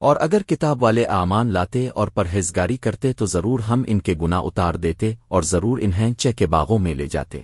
اور اگر کتاب والے اعمان لاتے اور پرہیزگاری کرتے تو ضرور ہم ان کے گنا اتار دیتے اور ضرور انہیں چہ کے باغوں میں لے جاتے۔